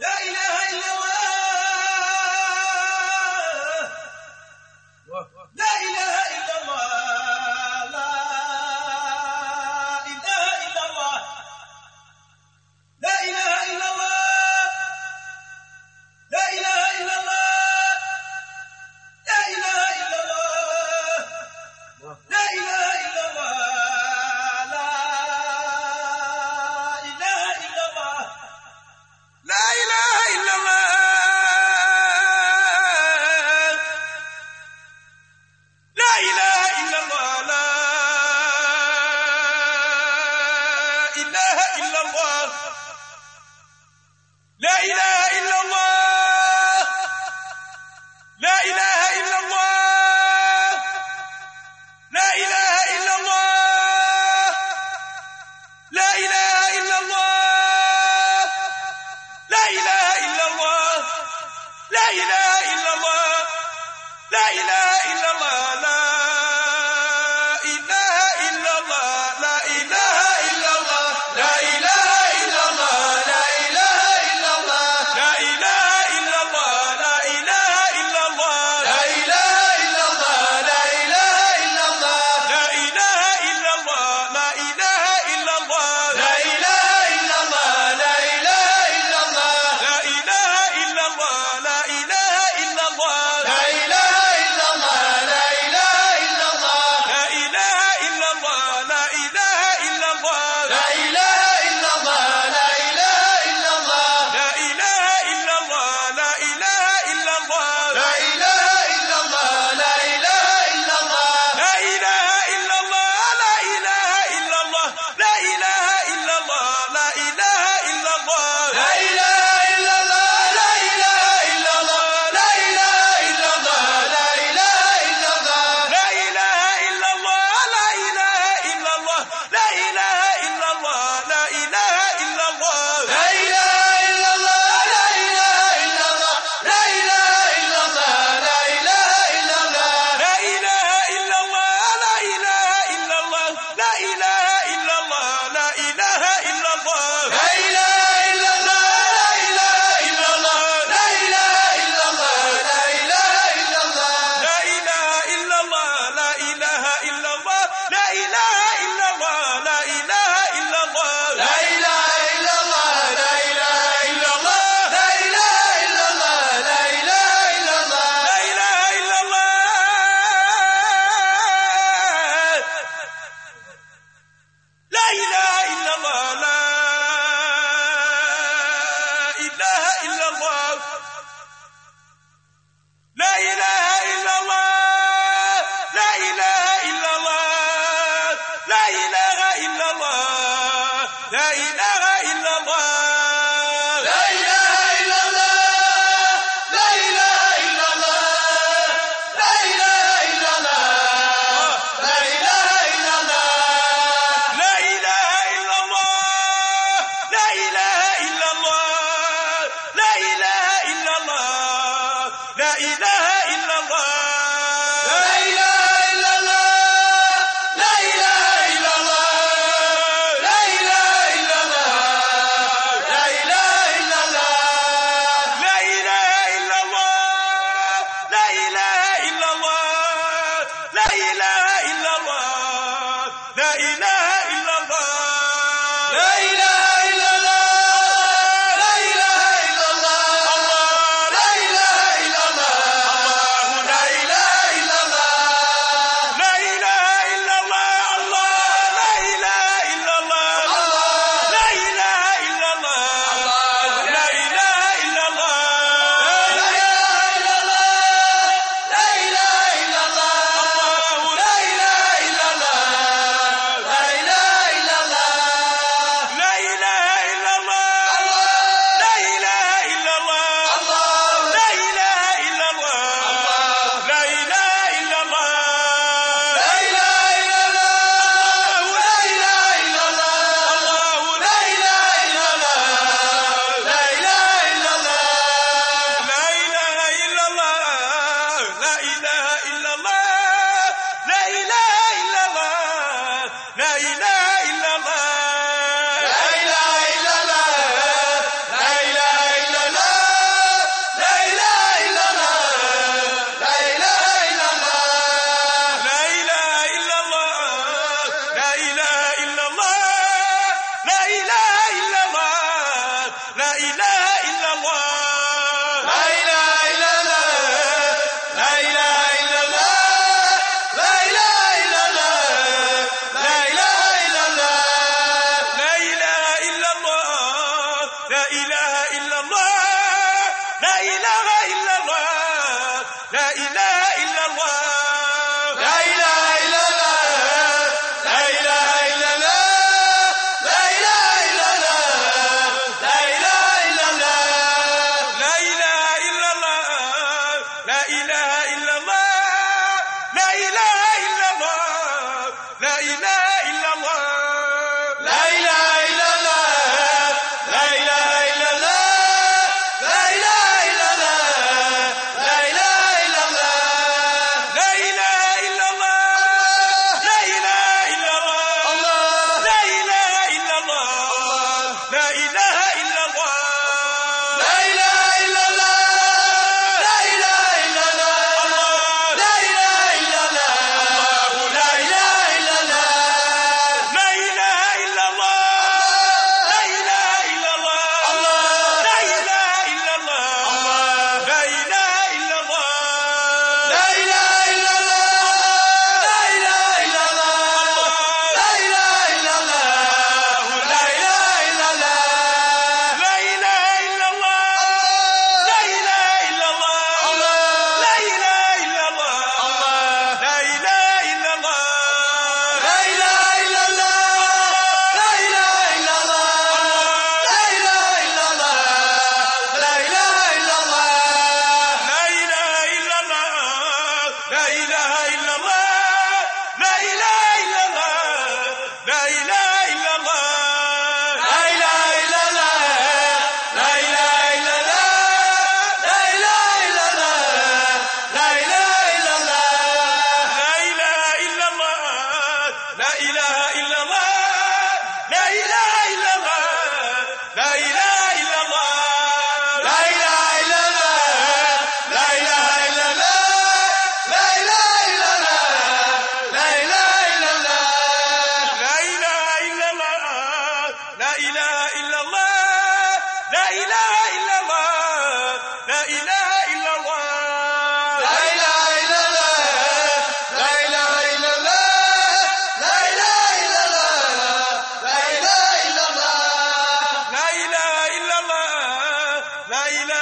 لا إله إلا الله la ilaha illallah la ilaha illallah ila ilaha illa la ilaha